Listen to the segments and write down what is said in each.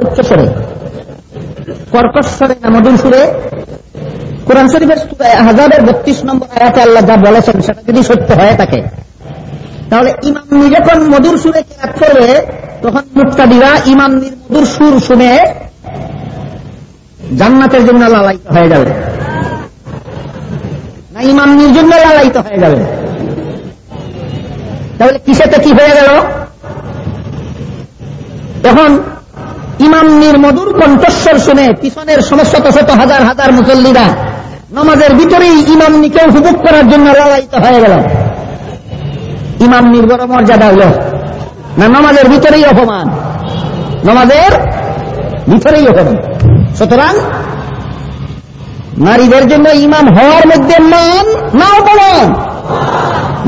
উচ্চ স্বরে কর্কশ না মধুর সুরে কোরআন শরীফের হাজারের বত্রিশ নম্বর আয়াতে আল্লাহ যা বলেছেন সেটা যদি সত্য হয়ে থাকে, তাহলে ইমাম যখন মধুর সুরে কেরাত করবে, তখন মুক্তাদিরা ইমাম মধুর সুর শুনে জান্নাতের জন্য লালায়িত হয়ে যাবে। না ইমামনির জন্য লালায়িত হয়ে যাবে। তাহলে কিসেতে কি হয়ে গেল? এখন ইমামনির মধুর কণ্ঠস্বর শুনে পিছনের সমস্ত শত হাজার হাজার মুসল্লিরা নমাজের ভিতরেই ইমামনিকে উপভোগ করার জন্য লালায়িত হয়ে গেল। ইমাম নির্ভর মর্যাদা হল। না, নমাজের ভিতরেই অপমান। নমাজের ভিতরেই অপমান। সুতরাং নারীদের জন্য ইমাম হওয়ার মধ্যে মান না অপমান।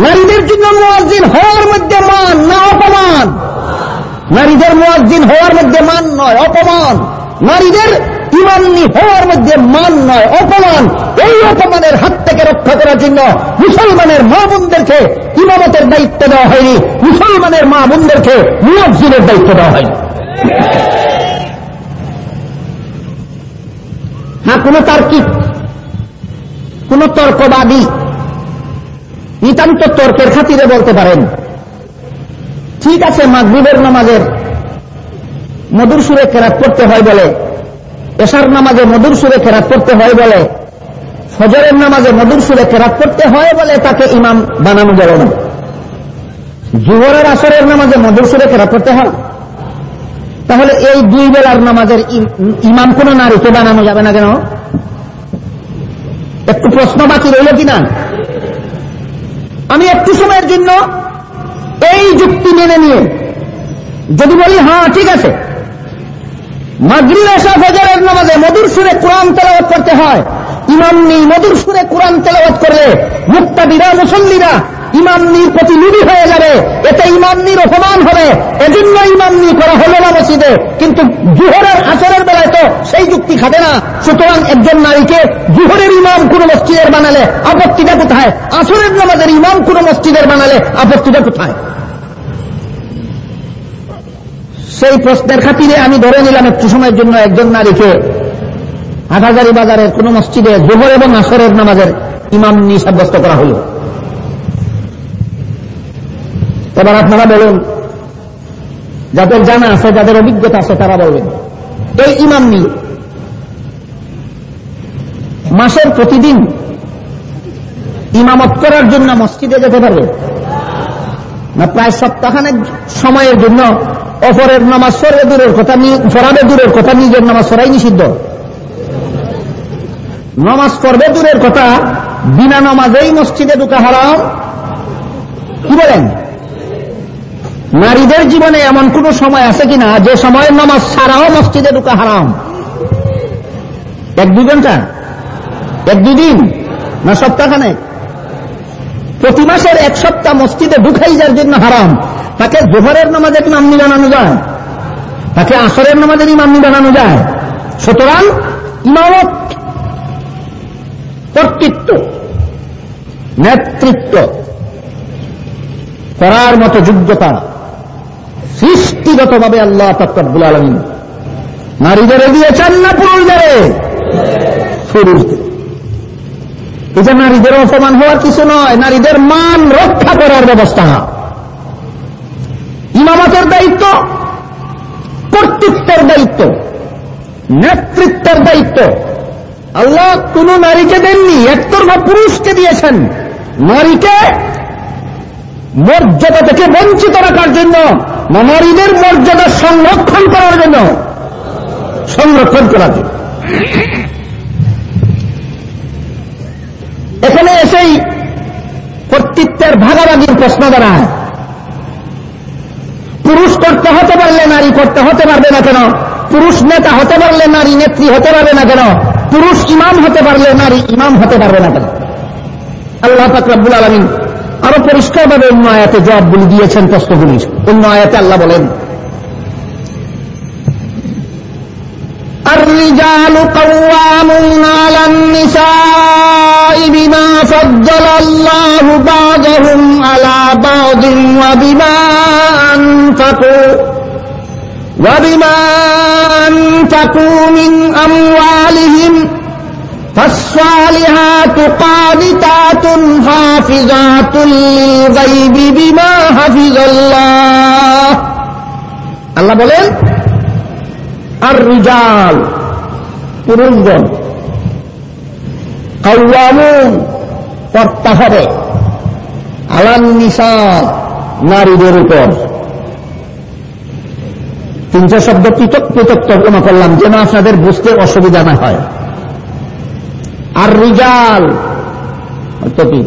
নারীদের জন্য মুয়াজ্জিন হওয়ার মধ্যে মান না অপমান। নারীদের মুয়াজ্জিন হওয়ার মধ্যে মান নয়, অপমান। নারীদের ইমাননি হওয়ার মধ্যে মান নয়, অপমান। এই অপমানের হাত থেকে রক্ষা করার জন্য মুসলমানের মা বোনদেরকে ইমামতের দায়িত্ব দেওয়া হয়নি। মুসলমানের মা বোনদেরকে মুয়াজ্জিনের দায়িত্ব দেওয়া হয়নি। হ্যাঁ কোন তার্কিক, কোন তর্কবাদী নিতান্ত তর্কের খাতিরে বলতে পারেন। ঠিক আছে, মাগরীবের নামাজের মধুর সুরে কেরাত করতে হয় বলে, এশার নামাজে মধুর সুরে কেরাত করতে হয় বলে, ফজরের নামাজে মধুর সুরে কেরাত করতে হয় বলে তাকে ইমাম বানানো যাবে না। জুহরের আসরের নামাজে মধুর সুরে কেরাত করতে হয়। তাহলে এই দুই বেলার নামাজের ইমাম কোন নারীকে বানানো যাবে না কেন? একটু প্রশ্ন বাকি রইল কিনা? আমি একটু সময়ের জন্য মেনে নিয়ে। যদি বলি হ্যাঁ ঠিক আছে। মাগরিব এসা ফজরের নামাজে মধুর সুরে কোরআন তেলাওয়াত করতে হয়। ইমাম নেই, মধুর সুরে কোরআন তেলাওয়াত করলে মুক্তাদিরা, মুসল্লিরা ইমামনির প্রতি লুবি হয়ে যাবে। এতে ইমামনির অপমান হবে। এজন্য ইমামনি করা হলো না মসজিদে। কিন্তু জুহরের আসরের বেলায় তো সেই যুক্তি খাটে না। সুতরাং একজন নারীকে জুহরের ইমাম কোন মসজিদের বানালে আপত্তিটা কোথায়? আসরের নামাজের ইমাম কোন মসজিদের বানালে আপত্তিটা কোথায়? সেই প্রশ্নের খাতিরে আমি ধরে নিলাম একটু সময়ের জন্য একজন নারীকে হাটহাজারি বাজারের কোন মসজিদে জোহর এবং আসরের নামাজের ইমাম নি সাব্যস্ত করা হল। এবার আপনারা বলুন, যাদের জানা আছে, যাদের অভিজ্ঞতা আছে, তারা বলবেন, এই ইমাম নি মাসের প্রতিদিন ইমামত করার জন্য মসজিদে যেতে পারবে? না, প্রায় সপ্তাহখানেক সময়ের জন্য অপরের নামাজ সরে দূরের কথা ফরাবে দূরের কথা নিজের নামাজ সরাই নিষিদ্ধ। নামাজ পড়বে দূরের কথা, বিনা নামাজেই মসজিদে ঢুকা হারাম। কি বলেন? নারীদের জীবনে এমন কোন সময় আছে কিনা, যে সময় নামাজ ছাড়াও মসজিদে ঢুকা হারাম? এক দুই ঘণ্টা? এক দুদিন না সপ্তাহখানে প্রতি মাসের এক সপ্তাহ মসজিদে ঢুকাই যার জন্য হারাম। তাকে জোহরের নামাজের ইমামনি বানানো যায়। তাকে আসরের নামাজের ইমামনি বানানো যায়। সুতরাং ইমামত কর্তৃত্ব, নেতৃত্ব করার মতো যোগ্যতা সৃষ্টিগতভাবে আল্লাহ তত্ত্বুল আলমী নারীদের দিয়েছেন না পুরুষদের? পুরুষদের। যে নারীদের অপমান হওয়ার কিছু নয়, নারীদের মান রক্ষা করার ব্যবস্থা। ইমামতের দায়িত্ব, কর্তৃত্বের দায়িত্ব, নেতৃত্বের দায়িত্ব। আল্লাহ কোন নারীকে দেননি, একতরফা পুরুষকে দিয়েছেন। নারীকে মর্যাদা থেকে বঞ্চিত রাখার জন্য নারীদের মর্যাদা সংরক্ষণ করার জন্য, সংরক্ষণ করার জন্য। এখানে এসেই কর্তৃত্বের ভাগাভাগির প্রশ্ন দাঁড়ায় পুরুষ করতে হতে পারলে নারী করতে হতে পারবে না কেন পুরুষ নেতা হতে পারলে নারী নেত্রী হতে পারবে না কেন পুরুষ ইমাম হতে পারলে নারী ইমাম হতে পারবে না কেন আল্লাহ ফাকরাবুল আলমিন আরো পরিষ্কারভাবে অন্য আয়াতে জবাবগুলি দিয়েছেন প্রশ্নগুলি অন্য আয়াতে আল্লাহ বলেন الرجال قوامون على النساء بما فضل الله بعضهم على بعض وبما أنفقوا وبما أنفقوا من أموالهم فالصالحات قانتات حافظات للغيب بما حفظ الله. الله বলেন الرجال রিজাল পুরুষগণ কর্তা হবে আলান নিসা নারীদের উপর। তিনশো শব্দ পৃথক পৃথক তর্জমা করলাম, যেন আপনাদের বুঝতে অসুবিধা না হয়। আর রিজাল কি?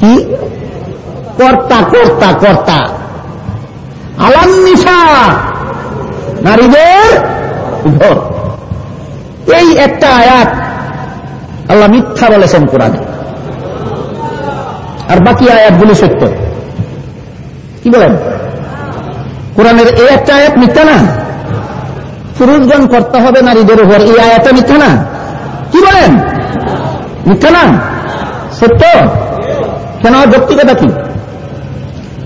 কি? কর্তা কর্তা কর্তা। আলান্নিসা নারীদের উপর। এই একটা আয়াত আল্লাহ মিথ্যা বলেছেন কোরআনে। আর বাকি আয়াতগুলি সত্য। কি বলেন? কোরআনের এই একটা আয়াত মিথ্যা না? পুরুষগণ করতে হবে নারীদের উপর, এই আয়াতে মিথ্যা না? কি বলেন? মিথ্যা না? সত্য? কেন? ব্যক্তিগতা কি?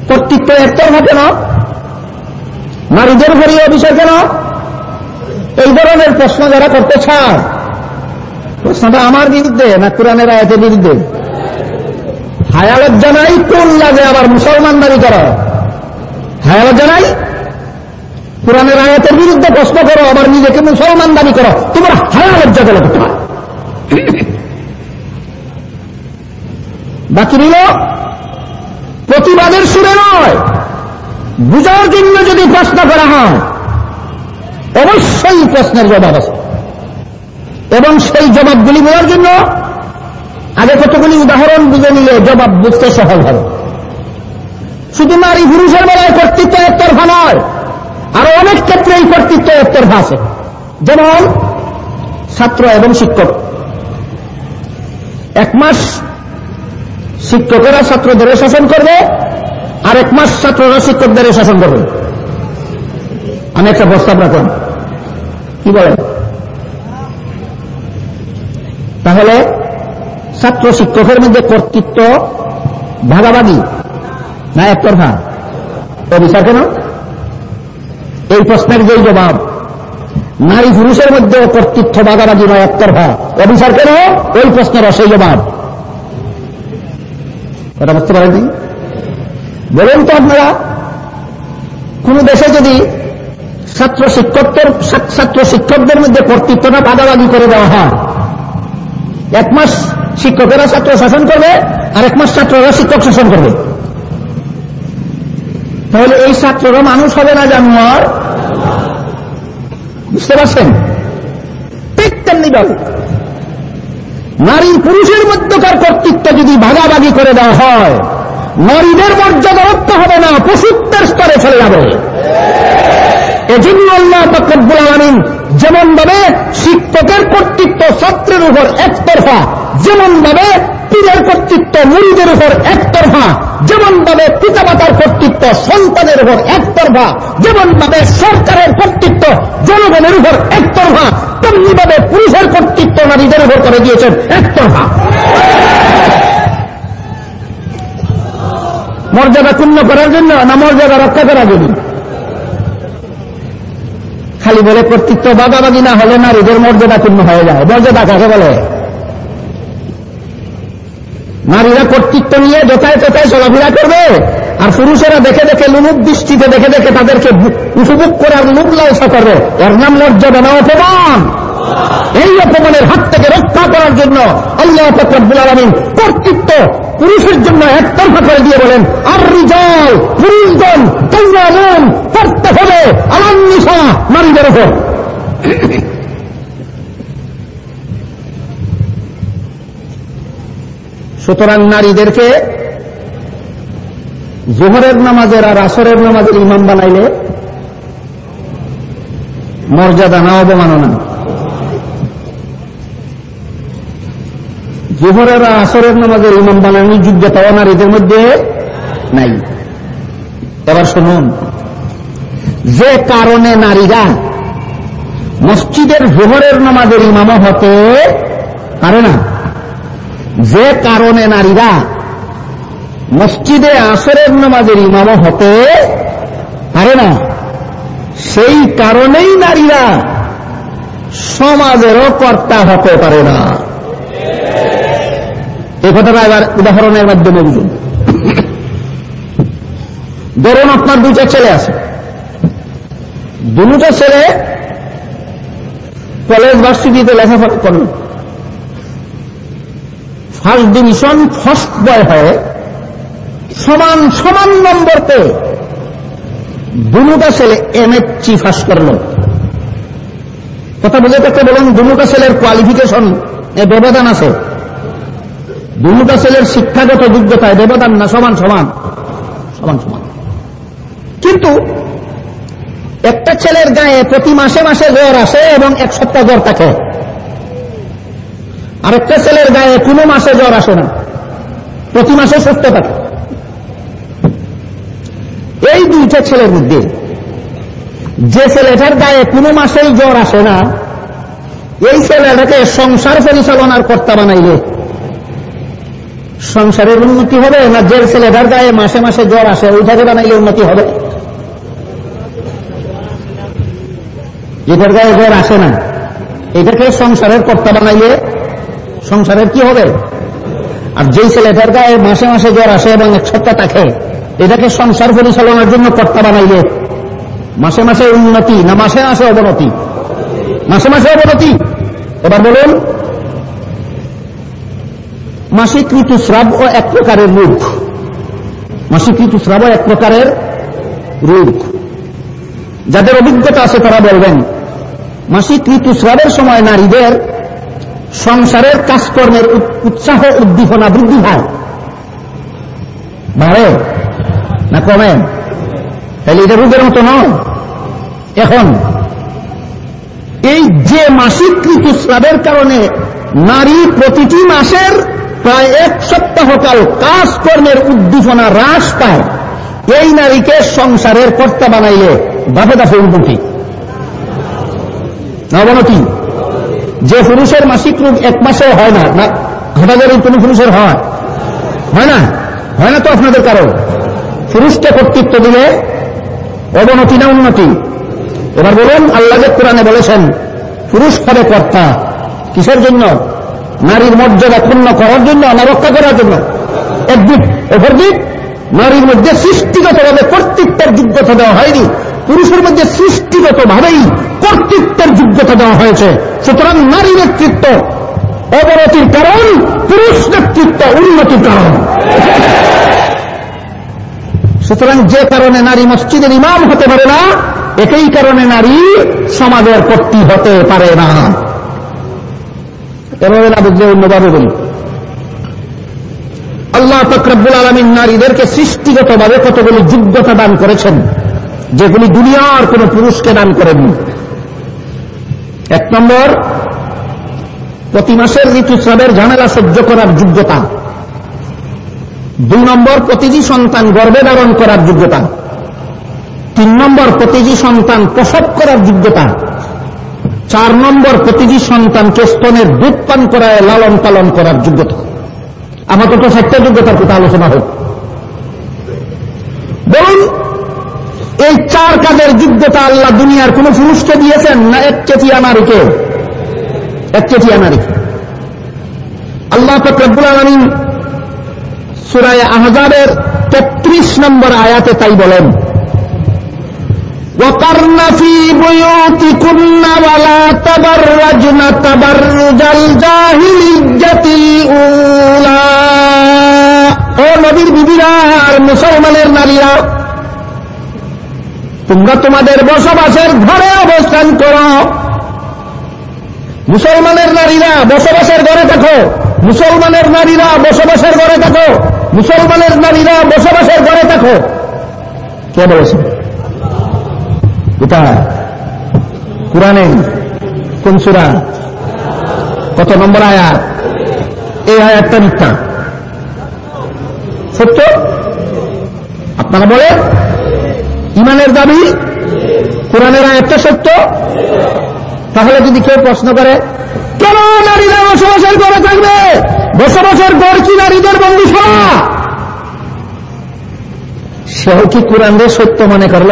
কর্তৃত্ব একতরফা কেন? নারীদের উপরই অভিষেক কেন? এই ধরনের প্রশ্ন যারা করতে চায়, প্রশ্নটা আমার বিরুদ্ধে না কোরআনের আয়াতের বিরুদ্ধে? হায়ালজ্জা নাই কোন লাগে আবার মুসলমান দাবি করা? হায়ালজ্জা নাই কোরআনের আয়াতের বিরুদ্ধে প্রশ্ন করো, আবার নিজেকে মুসলমান দাবি করো। তোমার হায়ালজ্জা গেল কোথায় বাকি রইল প্রতিবাদের সুরে নয়, বুঝার জন্য যদি প্রশ্ন করা হয় অবশ্যই প্রশ্নের জবাব আছে। এবং সেই জবাবগুলি বলার জন্য আগে কতগুলি উদাহরণ বুঝে নিলে জবাব বুঝতে সহজ হবে। শুধু নারী পুরুষের বেলায় কর্তৃত্ব একতরফা নয়, আরও অনেক ক্ষেত্রে এই কর্তৃত্ব একতরফা আছে। যেমন ছাত্র এবং শিক্ষক। এক মাস শিক্ষকেরা ছাত্রদের শাসন করবে আর এক মাস ছাত্ররা শিক্ষকদের শাসন করবে। আমি একটা প্রস্তাব রাখলাম। কি বলেন? তাহলে ছাত্র শিক্ষকের মধ্যে কর্তৃত্ব ভাগাভাগি না একতরফা? অবিচার কেন? এই প্রশ্নের যেই জবাব, নারী পুরুষের মধ্যে কর্তৃত্ব ভাগাভাগি নয় একতরফা। অবিচার কেন? ওই প্রশ্নের অসই জবাব। কথা বুঝতে পারেননি? বলুন তো আপনারা, কোন দেশে যদি ছাত্র শিক্ষকদের ছাত্র শিক্ষকদের মধ্যে কর্তৃত্বটা ভাগাভাগি করে দেওয়া হয়। এক মাস শিক্ষকেরা ছাত্র শাসন করবে, আর এক মাস ছাত্ররা শিক্ষক শাসন করবে। তাহলে এই ছাত্ররা মানুষ হবে না জানোয়ার? বুঝতে পারছেন? ঠিক তেমনি যাবে নারী পুরুষের মধ্যকার কর্তৃত্ব যদি ভাগাভাগি করে দেওয়া হয়, নারীদের মর্যাদা রক্ষা হবে না, পশুত্বের স্তরে চলে যাবে। এজন্য আল্লাহ তকব্বুল আলমিন যেমন ভাবে শিক্ষকের কর্তৃত্ব ছাত্রের উপর একতরফা যেমন ভাবে পীরের কর্তৃত্ব মুড়িদের উপর একতরফা যেমন ভাবে পিতামাতার কর্তৃত্ব সন্তানের উপর একতরফা যেমন ভাবে সরকারের কর্তৃত্ব জনগণের উপর একতরফা তেমনি ভাবে পুরুষের কর্তৃত্ব নারীদের উপর করে দিয়েছেন একতরফা। মর্যাদা ক্ষুণ্ণ করার জন্য না মর্যাদা রক্ষা করার জন্য? খালি বলে কর্তৃত্ব বাগাবাগি না হলে নারীদের মর্যাদা পূর্ণ হয়ে যায়। মর্যাদা কাকে বলে? নারীরা কর্তৃত্ব নিয়ে যথায় তথায় চলাফেরা করবে। আর পুরুষেরা দেখে দেখে লুমুক দৃষ্টিতে দেখে দেখে তাদেরকে উপভোগ করার লুক লালসা করবে। এর নাম মর্যাদা না অপমান। এই অপমানের হাত থেকে রক্ষা করার জন্য আল্লাহ ফকরবুল আলমিন কর্তৃত্ব পুরুষের জন্য একতরফা করে দিয়ে বলেন, আর রিজাল, পুরুষগণ কৌরামন করতে হবে। আলান্নিসা নারীদের উপর। সুতরাং নারীদেরকে জোহরের নামাজের আর আসরের নামাজের ইমাম বানাইলে মর্যাদা না অবমাননা জোহরের আর আসরের নামাজের ইমাম বানানোর যোগ্যতাও নারীদের মধ্যে নাই। এবার শুনুন। যে কারণে নারীরা মসজিদের জোহরের নামাজের ইমামও হতে পারে না। যে কারণে নারীরা মসজিদে আসরের নামাজের ইমামও হতে পারে না। সেই কারণেই নারীরা সমাজেরও কর্তা হতে পারে না। এই কথাটা এবার উদাহরণের মাধ্যমে বুঝুন। ধরুন আপনার দুইটা ছেলে আছে। দুটা ছেলে কলেজ ভার্সিটিতে লেখাপড়া করেন ফার্স্ট ডিভিশন ফার্স্ট বয় হয়ে সমান সমান নম্বর পেয়ে দুটা ছেলে এম এফ চি ফার্স্ট করল। কথা বুঝে থাকতে বলুন, দুটা ছেলের কোয়ালিফিকেশন এ ব্যবধান আছে। দুটা ছেলের শিক্ষাগত যোগ্যতায় ব্যবধান না, সমান সমান সমান সমান। কিন্তু একটা ছেলের গায়ে প্রতি মাসে মাসে জ্বর আসে এবং এক সপ্তাহ জ্বর থাকে। আরেকটা ছেলের গায়ে কোনো মাসে জ্বর আসে না। প্রতি মাসে সুস্থ থাকে। এই দুইটা ছেলের মধ্যে যে ছেলেটার গায়ে কোনো মাসেই জ্বর আসে না, এই ছেলেটাকে সংসার পরিচালনার কর্তা বানাইলে সংসারের উন্নতি হবে না? যে ছেলেটার গায়ে মাসে মাসে জ্বর আসে, ওইটাকে বানাইলে উন্নতি হবে? যেটার গায়ে জ্বর আসে না, এটাকে সংসারের কর্তা বানাইলে সংসারের কি হবে? আর যেই ছেলেটার গায়ে মাসে মাসে জ্বর আসে এবং এক সপ্তাহ থাকে, এটাকে সংসার পরিচালনার জন্য কর্তা বানাইলে মাসে মাসে উন্নতি না মাসে মাসে অবনতি? মাসে মাসে অবনতি? এবার বলুন, মাসিক ঋতুস্রাব ও এক প্রকারের রূপ মাসিক ঋতুস্রাব ও এক প্রকারের রূপ যাদের অভিজ্ঞতা আছে তারা বলবেন মাসিক ঋতুস্রাবের সময় নারীদের সংসারের কাজকর্মের উৎসাহ উদ্দীপনা বৃদ্ধি হয় বাড়ে না কমে? তাহলে এটা রোগের মতো নয়। এখন, এই যে মাসিক ঋতুস্রাবের কারণে নারী প্রতিটি মাসের প্রায় এক সপ্তাহকাল কাজকর্মের উদ্দীপনা হ্রাস পায়, এই নারীকে সংসারের কর্তা বানাইলে দাফে দাফে উন্নতি অবনতি যে পুরুষের মাসিক রোগ এক মাসে হয় না না ঘটাগাড়ি কোন পুরুষের হয়। হয় না? হয় না তো আপনাদের কারও পুরুষকে কর্তৃত্ব দিলে অবনতি না উন্নতি। এবার বলুন, আল্লাহ কোরআনে বলেছেন, পুরুষ হবে কর্তা। কিসের জন্য? নারীর মর্যাদা পূর্ণ করার জন্য, না রক্ষা করার জন্য? একদিক অপর দিক নারীর মধ্যে সৃষ্টিগতভাবে কর্তৃত্বের যোগ্যতা দেওয়া হয়নি। পুরুষের মধ্যে সৃষ্টিগত ভাবেই কর্তৃত্বের যোগ্যতা দেওয়া হয়েছে। সুতরাং নারী নেতৃত্ব অবনতির কারণ, পুরুষ নেতৃত্ব উন্নতির কারণ। সুতরাং যে কারণে নারী মসজিদের ইমাম হতে পারে না, একই কারণে নারী সমাজের কর্তৃ হতে পারে না। এভাবে না বুঝলে অন্যভাবে বলি। আল্লাহ ফকরাবুল আলমিন নারীদেরকে সৃষ্টিগতভাবে কতগুলি যোগ্যতা দান করেছেন? যেগুলি দুনিয়ার কোন পুরুষকে দান করেননি। এক নম্বর, প্রতি মাসের ঋতুস্রাবের ঝামেলা সহ্য করার যোগ্যতা। দুই নম্বর, প্রতিটি সন্তান গর্বে ধারণ করার যোগ্যতা। তিন নম্বর, প্রতিটি সন্তান প্রসব করার যোগ্যতা। চার নম্বর, প্রতিটি সন্তানকে স্তনের দুধ পান করায় লালন পালন করার যোগ্যতা। আমাকে তো চারটা যোগ্যতার কথা আলোচনা হোক। বলুন এই চার কাজের যোগ্যতা আল্লাহ দুনিয়ার কোন পুরুষকে দিয়েছেন না এক চেটিয়া নারীকে এক চেটিয়া নারীকে আল্লাহ ফকরবুল আলমিন সুরায় আহজাবের তেত্রিশ নম্বর আয়াতে তাই বলেন وقرن في بيوتكن ولا تبرجن تبرج الجاهلية الأولى ও নবীর বিবিরা আর মুসলমানের নারীরা তোমরা তোমাদের বসবাসের ঘরে অবস্থান করো। মুসলমানের নারীরা বসবাসের ঘরে থাকো। মুসলমানের নারীরা বসবাসের ঘরে থাকো। মুসলমানের নারীরা বসবাসের ঘরে থাকো। কে বলেছেন এটা কোরআনে? কোন সুরা? কত নম্বর আয়াত? এই আয়াতটা মিথ্যা। সত্য? আপনারা বলেন? ইমানের দাবি? কোরআনের আয়াতটা সত্য। তাহলে যদি কেউ প্রশ্ন করে, কেন নারীরা বসবাসের ঘরে থাকবে? বসবাসের ঘর কি নারীদের বন্ধু সরা সেও কি কোরআনদের সত্য মনে করল?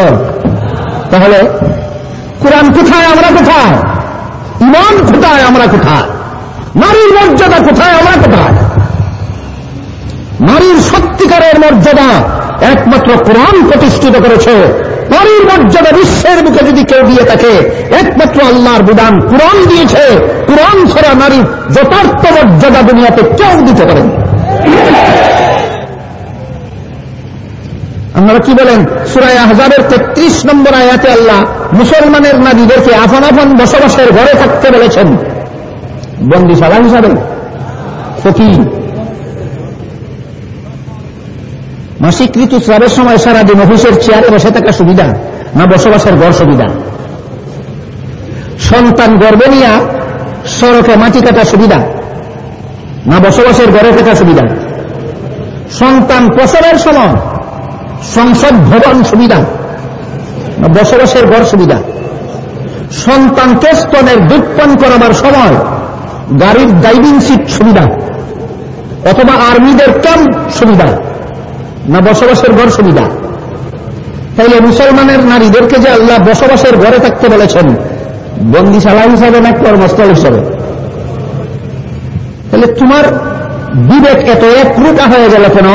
তাহলে, কোরআন কোথায়, আমরা কোথায়? ইমান কোথায়, আমরা কোথায়? নারীর মর্যাদা কোথায়, আমরা কোথায়? নারীর সত্যিকারের মর্যাদা একমাত্র কোরআন প্রতিষ্ঠিত করেছে। নারীর মর্যাদা বিশ্বের বুকে যদি কেউ দিয়ে থাকে, একমাত্র আল্লাহর বিধান কোরআন দিয়েছে। কোরআন ছাড়া নারীর যথার্থ মর্যাদা দুনিয়াতে কেউ দিতে পারেন আপনারা কি বলেন? সুরায় আহজাবের তেত্রিশ নম্বর আয়াতে আল্লাহ মুসলমানের নারীদেরকে আফান আফান বসবাসের ঘরে থাকতে বলেছেন। বন্দিশালা হিসাবে। ফকির। মাসিক ঋতুস্রাবের সময় সারাদিন অফিসের চেয়ারে বসে থাকা সুবিধা না বসবাসের ঘর সুবিধা? সন্তান গর্বে নিয়া সড়কে মাটি কাটা সুবিধা না বসবাসের ঘরে থাকা সুবিধা? সন্তান প্রসবের সময় সংসদ ভবন সুবিধা না বসবাসের গড় সুবিধা? সন্তানকে স্তনের দুধ পান করাবার সময় গাড়ির ড্রাইভিং সিট সুবিধা? অথবা আর্মিদের ক্যাম্প সুবিধা? না বসবাসের ঘর সুবিধা? তাইলে মুসলমানের নারীদেরকে যে আল্লাহ বসবাসের ঘরে থাকতে বলেছেন, বন্দিশালা হিসাবে না কর্মস্থল হিসাবে? তাহলে তোমার বিবেক এত একরুটা হয়ে গেল কেন?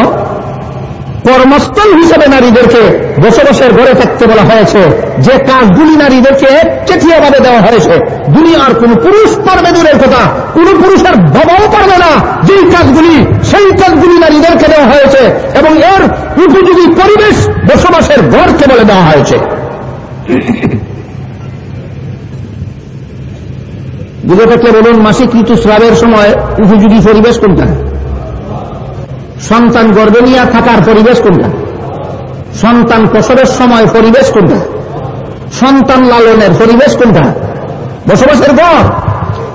কর্মস্থল হিসাবে নারীদেরকে বসবাসের ঘরে থাকতে বলা হয়েছে। যে কাজ কাজগুলি নারীদেরকে একচেটিয়াভাবে দেওয়া হয়েছে দুনিয়ার কোন পুরুষ পারবে দূরের কথা। কোন পুরুষের বাবাও পারবে না। যেই কাজগুলি, সেই কাজগুলি নারীদেরকে দেওয়া হয়েছে এবং এর উপযোগী পরিবেশ বসবাসের ঘরকে বলে দেওয়া হয়েছে। বুঝে থাকলে বলুন, মাসিক ঋতুস্রাবের সময় উপযোগী পরিবেশ কোনটা? সন্তান গর্বে নিয়ে থাকার পরিবেশ কোনটা? সন্তান প্রসবের সময় পরিবেশ কোনটা? সন্তান লালনের পরিবেশ কোনটা বসবাসের ঘর?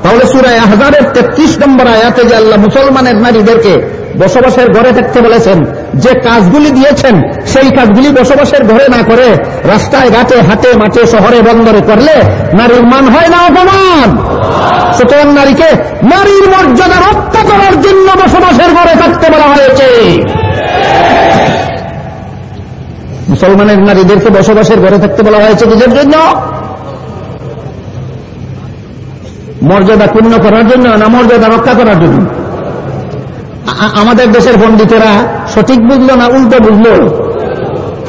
তাহলে সুরায় হাজারের তেত্রিশ নম্বর আয়াতে যে আল্লাহ মুসলমানের নারীদেরকে বসবাসের ঘরে থাকতে বলেছেন, যে কাজগুলি দিয়েছেন, সেই কাজগুলি বসবাসের ঘরে না করে রাস্তায়, ঘাটে, হাটে, মাঠে, শহরে, বন্দরে করলে নারীর মান হয় না অপমান। সুতরাং নারীকে নারীর মর্যাদা রক্ষা করার জন্য বসবাসের ঘরে থাকতে বলা হয়েছে। মুসলমানের নারীদেরকে বসবাসের ঘরে থাকতে বলা হয়েছে নিজের জন্য। মর্যাদা পূর্ণ করার জন্য, না মর্যাদা রক্ষা করার জন্য? আমাদের দেশের পণ্ডিতেরা সঠিক বুঝলো না উল্টো বুঝলো?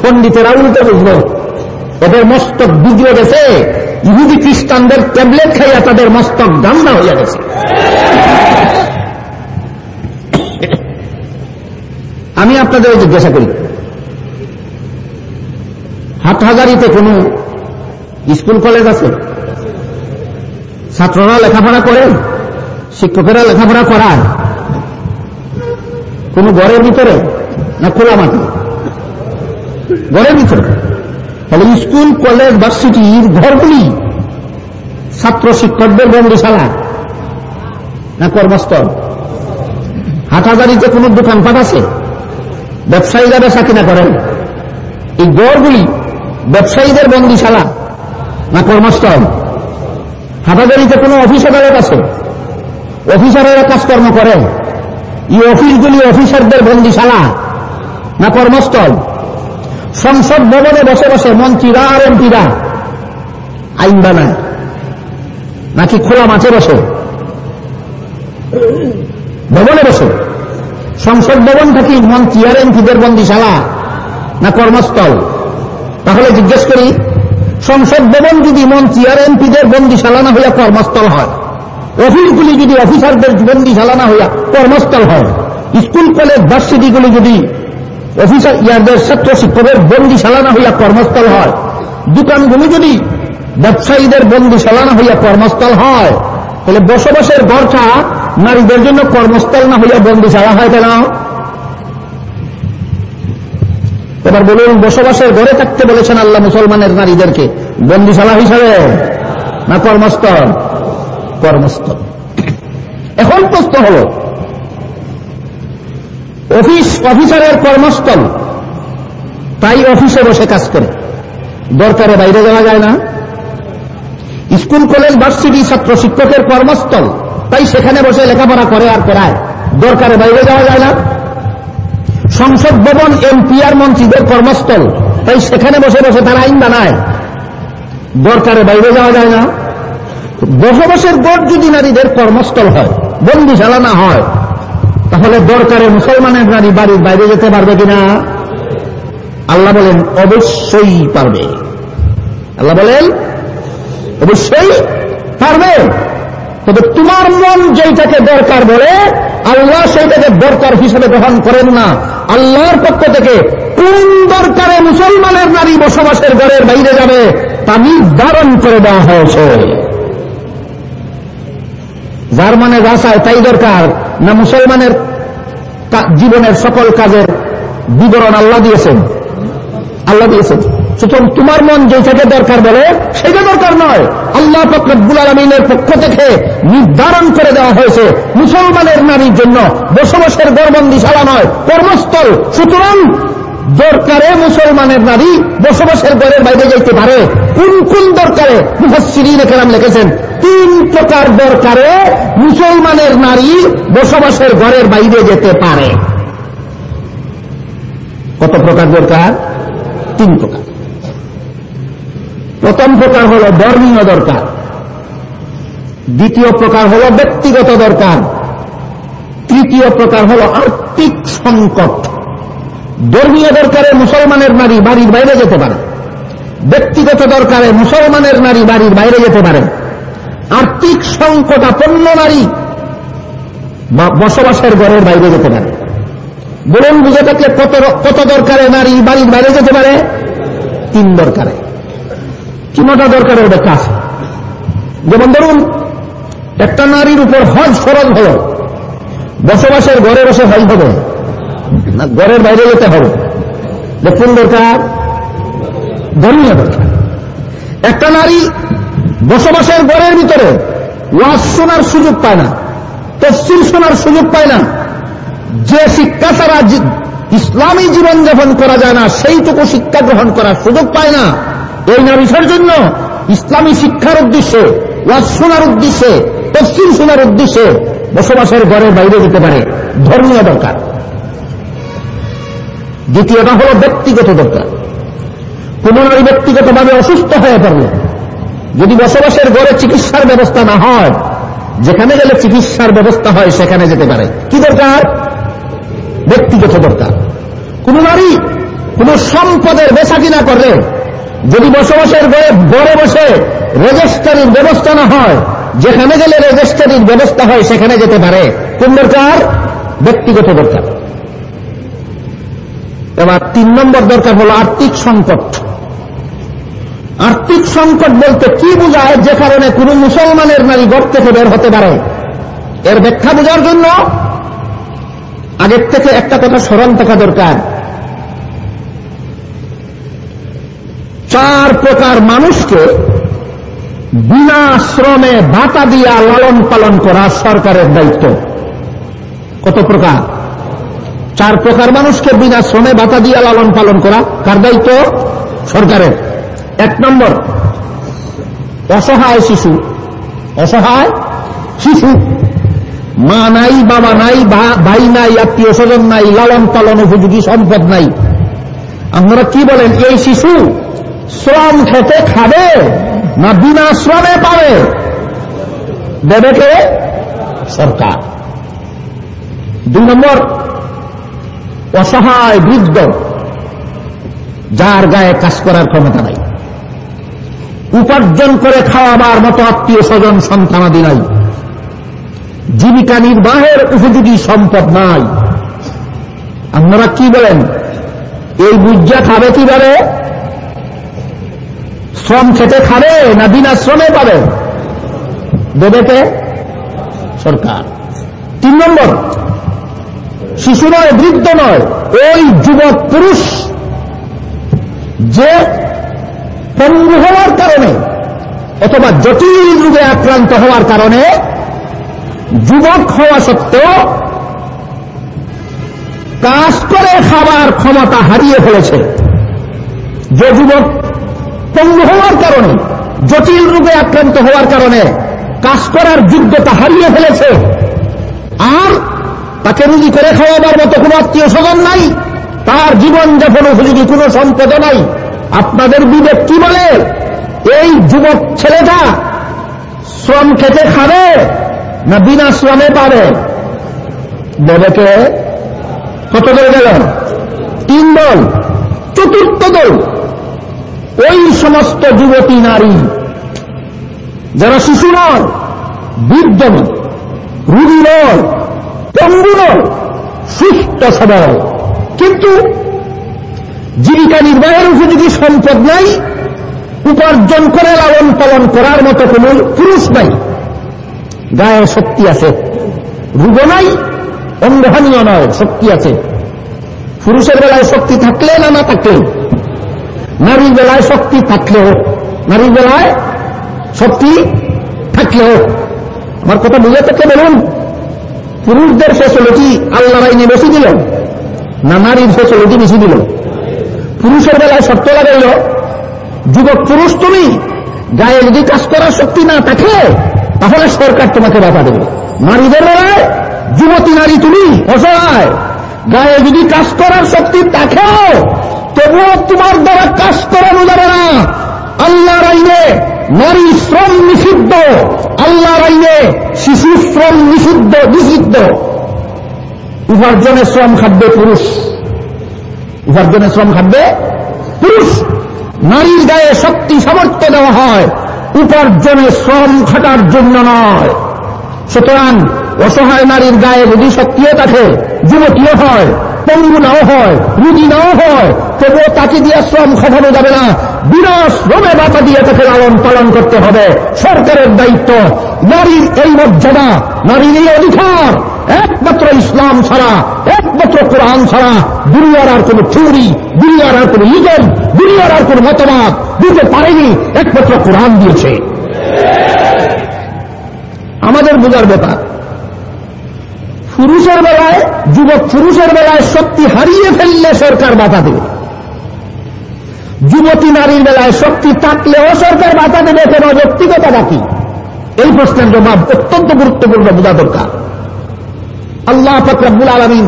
পণ্ডিতেরা উল্টো বুঝলো। ওদের মস্তক বিগড়ে গেছে। ইহুদি খ্রিস্টানদের ট্যাবলেট খাইয়া তাদের মস্তক গান্দা হইয়া গেছে। আমি আপনাদের জিজ্ঞাসা করি হাটহাজারিতে কোন স্কুল, কলেজ আছে? ছাত্ররা লেখাপড়া করে, শিক্ষকেরা লেখাপড়া করায়। কোন ঘরের ভিতরে না খোলা মাঠে? ঘরের ভিতরে। তাহলে স্কুল, কলেজ ভার্সিটির ঘরগুলি ছাত্র শিক্ষকদের বন্দিশালা না কর্মস্থল? হাটাজারিতে কোন দোকানপাট আছে? ব্যবসায়ীরা বেচা কিনা করেন? এই গড়গুলি ব্যবসায়ীদের বন্দিশালা না কর্মস্থল? হাটাজারিতে কোন অফিস আদালত আছে অফিসারেরা কাজকর্ম করে। এই অফিসগুলি অফিসারদের বন্দিশালা না কর্মস্থল? সংসদ ভবনে বসে বসে মন্ত্রীরা আর এমপিরা আইন বানায়। নাকি খোলা মাঠে বসে? ভবনে বসে। সংসদ ভবন থাকি মন্ত্রী আর এমপিদের বন্দিশালা না কর্মস্থল? তাহলে জিজ্ঞেস করি, সংসদ ভবন যদি মন্ত্রী আর এমপিদের বন্দিশালা না হইয়া কর্মস্থল হয়? অফিসগুলি যদি অফিসারদের বন্দিশালা না হইয়া কর্মস্থল হয়? স্কুল, কলেজ, ভার্সিটিগুলি যদি অফিসার ইয়ারদের ছাত্র শিক্ষকের বন্দিশালা না হইয়া কর্মস্থল হয়? দোকানগুলি যদি ব্যবসায়ীদের বন্দিশালা না হইয়া কর্মস্থল হয়? তাহলে বসবাসের ঘরটা নারীদের জন্য কর্মস্থল না হইয়া বন্দিশালা হয় কেন? এবার বলুন, বসবাসের ঘরে থাকতে বলেছেন আল্লাহ মুসলমানের নারীদেরকে। বন্দিশালা হিসাবে না কর্মস্থল? কর্মস্থল। এখন প্রশ্ন হল, অফিস অফিসারের কর্মস্থল, তাই অফিসে বসে কাজ করে। দরকারে বাইরে যাওয়া যায় না। স্কুল, কলেজ, ভার্সিটি, ছাত্র শিক্ষকের কর্মস্থল, তাই সেখানে বসে লেখাপড়া করে আর করায়। দরকারে বাইরে যাওয়া যায় না। সংসদ ভবন এমপি আর মন্ত্রীদের কর্মস্থল। তাই সেখানে বসে বসে তারা আইন বানায়। দরকারে বাইরে যাওয়া যায় না। বসবাসের গড় যদি নারীদের কর্মস্থল হয় বন্দিশালা না হয়, তাহলে দরকারে মুসলমানের নারী বাড়ির বাইরে যেতে পারবে কিনা? আল্লাহ বলেন, অবশ্যই পারবে। আল্লাহ বলেন, অবশ্যই পারবে। তবে তোমার মন যেটাকে দরকার বলে, আল্লাহ সেইটাকে দরকার হিসেবে গ্রহণ করেন না। আল্লাহর পক্ষ থেকে কোন দরকারে মুসলমানের নারী বসবাসের ঘরের বাইরে যাবে, তা নির্ধারণ করে দেওয়া হয়েছে। যার মানে রাসায় তাই দরকার না মুসলমানের জীবনের সকল কাজের বিবরণ আল্লাহ দিয়েছেন? আল্লাহ দিয়েছেন। সুতরাং তোমার মন যেটাকে দরকার বলে, সেটা দরকার নয়। আল্লাহ ফকরবুল আলমিনের পক্ষ থেকে নির্ধারণ করে দেওয়া হয়েছে মুসলমানের নারীর জন্য। বসবাসের গড়বন্দিশালা নয়, কর্মস্থল। সুতরাং দরকারে মুসলমানের নারী বসবাসের ঘরের বাইরে যাইতে পারে। কোন কোন দরকারে? মুফাসিরিন কেরাম লিখেছেন, তিন প্রকার দরকারে মুসলমানের নারী বসবাসের ঘরের বাইরে যেতে পারে। কত প্রকার দরকার? তিন প্রকার। প্রথম প্রকার হল ধর্মীয় দরকার। দ্বিতীয় প্রকার হল ব্যক্তিগত দরকার। তৃতীয় প্রকার হল আর্থিক সংকট। ধর্মীয় দরকারে মুসলমানের নারী বাড়ির বাইরে যেতে পারে। ব্যক্তিগত দরকারে মুসলমানের নারী বাড়ির বাইরে যেতে পারে। আর্থিক সংকটাপন্ন নারী বসবাসের ঘরের বাইরে যেতে পারে। বলুন, বুঝে থাকলে কত কত দরকারে নারী বাড়ির বাইরে যেতে পারে? তিন দরকারে। কিনোটা দরকারের ব্যাখ্যা আছে। যেমন ধরুন, একটা নারীর উপর হজ ফরজ হল, বসবাসের ঘরে বসে হজ হবে, না ঘরের বাইরে যেতে হবে কোন দরকার, ধর্মীয় দরকার। একটা নারী বসবাসের ঘরের ভিতরে ওয়াজ শোনার সুযোগ পায় না, তফসিল শোনার সুযোগ পায় না, যে শিক্ষা ছাড়া ইসলামী জীবনযাপন করা যায় না, সেইটুকু শিক্ষা গ্রহণ করার সুযোগ পায় না। এই নারীদের জন্য ইসলামী শিক্ষার উদ্দেশ্যে, ওয়াজ শোনার উদ্দেশ্যে, তফসিল শোনার উদ্দেশ্যে বসবাসের ঘরের বাইরে যেতে পারে ধর্মীয় দরকার। দ্বিতীয়টা হল ব্যক্তিগত দরকার। কোন নারী ব্যক্তিগতভাবে অসুস্থ হয়ে পড়ল, যদি বসবাসের ঘরে চিকিৎসার ব্যবস্থা না হয়, যেখানে গেলে চিকিৎসার ব্যবস্থা হয় সেখানে যেতে পারে। কি দরকার? ব্যক্তিগত দরকার। কোন নারী কোন সম্পদের বেচা কিনা করলে যদি বসবাসের ঘরে ঘরে বসে রেজিস্ট্রারির ব্যবস্থা না হয়, যেখানে গেলে রেজিস্ট্রারির ব্যবস্থা হয়, সেখানে যেতে পারে। কোন দরকার? ব্যক্তিগত দরকার। এবার তিন নম্বর দরকার হল আর্থিক সংকট। আর্থিক সংকট বলতে কি বোঝায়? যে কারণে কোন মুসলমানের নারী ঘর থেকে বের হতে পারে। এর ব্যাখ্যা বোঝার জন্য আগের থেকে একটা কথা স্মরণ থাকা দরকার। চার প্রকার মানুষকে বিনা শ্রমে ভাতা দিয়া লালন পালন করা সরকারের দায়িত্ব। কত প্রকার? চার প্রকার মানুষকে বিনা শ্রমে ভাতা দিয়া লালন পালন করা কার দায়িত্ব? সরকারের। এক নম্বর, অসহায় শিশু। অসহায় শিশু। মা নাই, বাবা নাই ভাই নাই, আত্মীয় স্বজন নাই, লালন পালন উপযোগী সম্পদ নাই। আপনারা কি বলেন, এই শিশু শ্রম খেতে খাবে না বিনা শ্রমে পাবে? দেবে কে? সরকার। দুই নম্বর, অসহায় বৃদ্ধ, যার গায়ে কাজ করার ক্ষমতা নাই। উপার্জন করে খাওয়াবার মতো আত্মীয় স্বজন সন্তানাদি নাই। জীবিকা নির্বাহের উপযোগী সম্পদ নাই। আপনারা কি বলেন? এই বুজ্জা খাবে কীভাবে? শ্রম খেতে খাবে না বিনা শ্রমে পাবে দেবে কে? সরকার। তিন নম্বর, শিশু নয়, বৃদ্ধ নয়, ওই যুবক পুরুষ যে পঙ্গু হওয়ার কারণে অথবা জটিল রোগে আক্রান্ত হওয়ার কারণে যুবক হওয়া সত্ত্বেও কাজ করে খাবার ক্ষমতা হারিয়ে ফেলেছে। যে যুবক পঙ্গু হওয়ার কারণে, জটিল রোগে আক্রান্ত হওয়ার কারণে কাজ করার যোগ্যতা হারিয়ে ফেলেছে। আর তাকে রুগী করে খাওয়াবার মতো কোনো আত্মীয় স্বজন নাই, তার জীবনযাপন উপযোগী কোনো সম্পদ নাই। আপনাদের বিবেক কি বলে? এই যুবক ছেলেটা শ্রম খেতে খাবে না বিনা শ্রমে পাবে? দেবেকে কত করে গেল তিন দল, চতুর্থ দল। ওই সমস্ত যুবতী নারী, যারা শিশু নয় বৃদ্ধ নয়, রুগী নয় পঙ্গু নয়, সুস্থ সবল। কিন্তু জীবিকা নির্বাহের উপযোগী সম্পদ নাই, উপার্জন করে লালন পালন করার মতো কোন পুরুষ নাই। গায়ে শক্তি আছে, রুগ নাই অঙ্গহানীয় নয় শক্তি আছে। পুরুষের বেলায় শক্তি থাকলে না না থাকলে নারীর বেলায় শক্তি থাকলেও নারীর বেলায় শক্তি থাকলেও, আমার কথা বুঝে থেকে বলুন? পুরুষদের ফেসিলিটি আল্লাহ আইনে বেশি দিল, না নারীর ফেসিলিটি বেশি দিল? পুরুষের বেলায় শর্ত লাগাইল, যুবক পুরুষ তুমি, গায়ে যদি কাজ করার শক্তি না থাকে, তাহলে সরকার তোমাকে বাধা দেবে। নারীদের বেলায় যুবতী নারী তুমি, অসহায়, গায়ে যদি কাজ করার শক্তি থাকে তবুও তোমার দ্বারা কাজ করানো যাবে না। আল্লাহর আইনে নারী শ্রম নিষিদ্ধ। আল্লাহর আইনে শিশু শ্রম নিষিদ্ধ নিষিদ্ধ। উপার্জনের শ্রম খাদ্যে পুরুষ। উপার্জনের শ্রম খাদ্যে পুরুষ। নারীর গায়ে শক্তি, সামর্থ্য দেওয়া হয়। উপার্জনে শ্রম খাটার জন্য নয়। সুতরাং অসহায় নারীর গায়ে যদি শক্তিও থাকে, যুবতীও হয় পঙ্গু নাও হয় রুগী নাও হয়, তবুও তাকে দিয়ে শ্রম খাটানো যাবে না। বিনা শ্রমে বাতা দিয়ে তাকে লালন পালন করতে হবে। সরকারের দায়িত্ব, নারীর এই মর্যাদা, নারীর এই অধিকার। একমাত্র ইসলাম ছাড়া, একমাত্র কোরআন ছাড়া দুনিয়ার আর কোন থিওরি, দুনিয়ার আর কোন ইজম দুনিয়ার আর কোন মতবাদ দিতে পারেনি, একমাত্র কোরআন দিয়েছে। আমাদের বোঝার ব্যাপার পুরুষের বেলায়, যুবক পুরুষের বেলায় শক্তি হারিয়ে ফেললে সরকার বাধা দেবে। যুবতী নারীর বেলায় শক্তি থাকলেও সরকার বাধা দেবে, কেন ব্যক্তিগত বাকি। এই প্রশ্নের জবাব অত্যন্ত গুরুত্বপূর্ণ, বোঝা দরকার। আল্লাহ ফকরাবুল আলমিন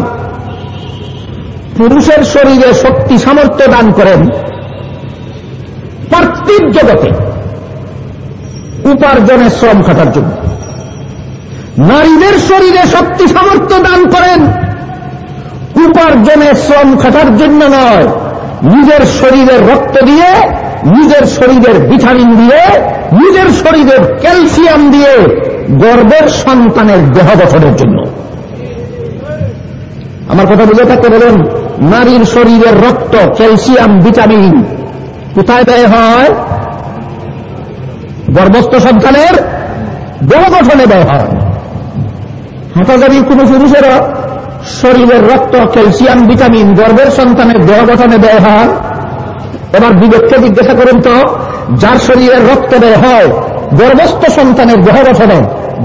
পুরুষের শরীরে শক্তি সামর্থ্য দান করেন পার্থিব জগতে, উপার্জনের শ্রম খাটার জন্য। নারীদের শরীরে শক্তি সামর্থ্য দান করেন। উপার্জনের শ্রম খাটার জন্য নয়, নিজের শরীরের রক্ত দিয়ে, নিজের শরীরের ভিটামিন দিয়ে, নিজের শরীরের ক্যালসিয়াম দিয়ে গর্বের সন্তানের দেহ গঠনের জন্য। আমার কথা বুঝে থাকতে বলুন, নারীর শরীরের রক্ত, ক্যালসিয়াম, ভিটামিন কোথায় ব্যয় হয়? গর্ভস্থ সন্তানের দেহ গঠনে ব্যয় হয়। হাঁটাগাড়ির কোন পুরুষেরও শরীরের রক্ত, ক্যালসিয়াম, ভিটামিন, গর্ভের সন্তানের দেহ গঠনে ব্যয় হয়। এবার বিবেককে জিজ্ঞাসা করুন তো, যার শরীরের রক্ত ব্যয় হয়, গর্ভস্থ সন্তানের দেহ গঠনে,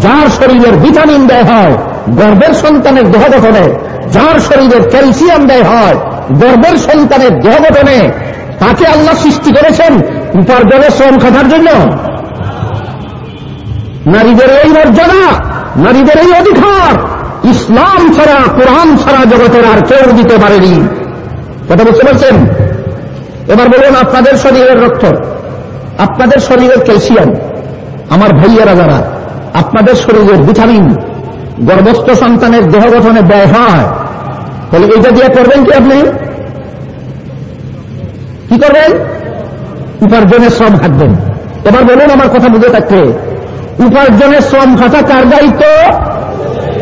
যার শরীরের ভিটামিন ব্যয় হয়, গর্ভের সন্তানের দেহ গঠনে, যার শরীরের ক্যালসিয়াম ব্যয় হয়, গর্ভের সন্তানের দেহ গঠনে, তাকে আল্লাহ সৃষ্টি করেছেন উপার্জনের শ্রম খাটার জন্য। নারীদের এই মর্যাদা নারীদের এই অধিকার। ইসলাম ছাড়া, কোরআন ছাড়া জগতের আর কেউ দিতে পারেনি। কথা বুঝতে পারছেন? এবার বলুন, আপনাদের শরীরের রক্ত, আপনাদের শরীরের ক্যালসিয়াম, আমার ভাইয়েরা যারা, আপনাদের শরীরের ভিটামিন, গর্ভস্থ সন্তানের দেহ গঠনে ব্যয় হয়, তাহলে এইটা দিয়ে করবেন কি আপনি? কি করবেন? উপার্জনের শ্রম খাটবেন এবার বলুন, আমার কথা বুঝে থাকতে। উপার্জনের শ্রম খাটা কার দায়িত্ব?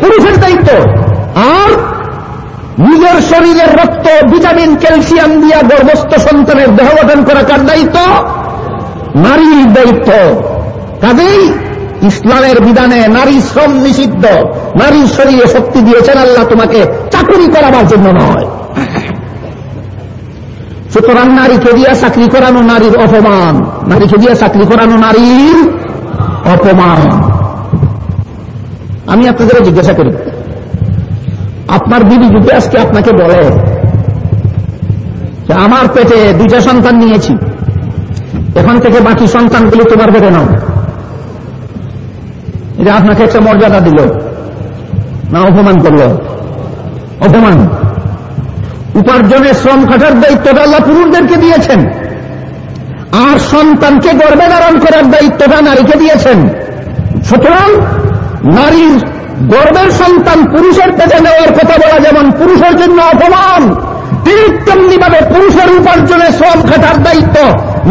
পুরুষের দায়িত্ব। আর নিজের শরীরের রক্ত, ভিটামিন, ক্যালসিয়াম দিয়া গর্ভস্থ সন্তানের দেহ গঠন করা কার দায়িত্ব? নারীর দায়িত্ব। কাজেই ইসলামের বিধানে নারী শ্রম নিষিদ্ধ। নারীর শরীরে শক্তি দিয়েছেন আল্লাহ তোমাকে চাকরি করাবার জন্য নয়। সুতরাং নারীকে দিয়া চাকরি করানো নারীর অপমান। নারীকে দিয়া চাকরি করানো নারীর অপমান। আমি আপনাদের জিজ্ঞাসা করি, আপনার বিবি যদি আজকে আপনাকে বলে যে আমার পেটে দুইটা সন্তান নিয়েছি, এখান থেকে বাকি সন্তানগুলি তোমার পেটে নাও। এটা আপনাকে একটা মর্যাদা দিল। না, অপমান করল। অপমান। উপার্জনের শ্রম খাটার দায়িত্বটা আল্লাহ পুরুষদেরকে দিয়েছেন। আর সন্তানকে গর্বে ধারণ করার দায়িত্বটা নারীকে দিয়েছেন। সুতরাং নারীর গর্বের সন্তান পুরুষের পেটে নেওয়ার কথা বলা যেমন পুরুষের জন্য অপমান, ঠিক তেমনি ভাবে পুরুষের উপার্জনে শ্রম খাটার দায়িত্ব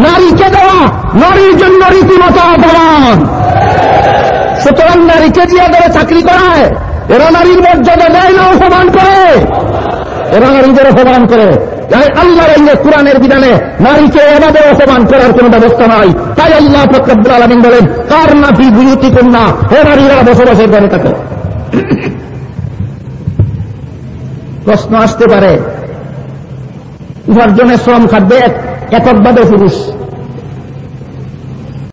নারীকে দেওয়া, নারীর জন্য রীতিমতো অপমান। সুতরাং নারীকে দিয়ে ধরে চাকরি করায়, এরা নারীর মর্যাদা দেয় না, অপমান করে। এরা নারীদের অপমান করে। আল্লাহর কোরআনের বিধানে নারীকে এভাবে অপমান করার কোন ব্যবস্থা নাই, তাই আল্লাহ ফকরাবুল আলমিন বলেন, কার না বুয়ুতি কন্যা হে নারীরা, বসবাসের ঘরে থাকে। প্রশ্ন আসতে পারে, উপার্জনের শ্রম খাটবে এককভাবে পুরুষ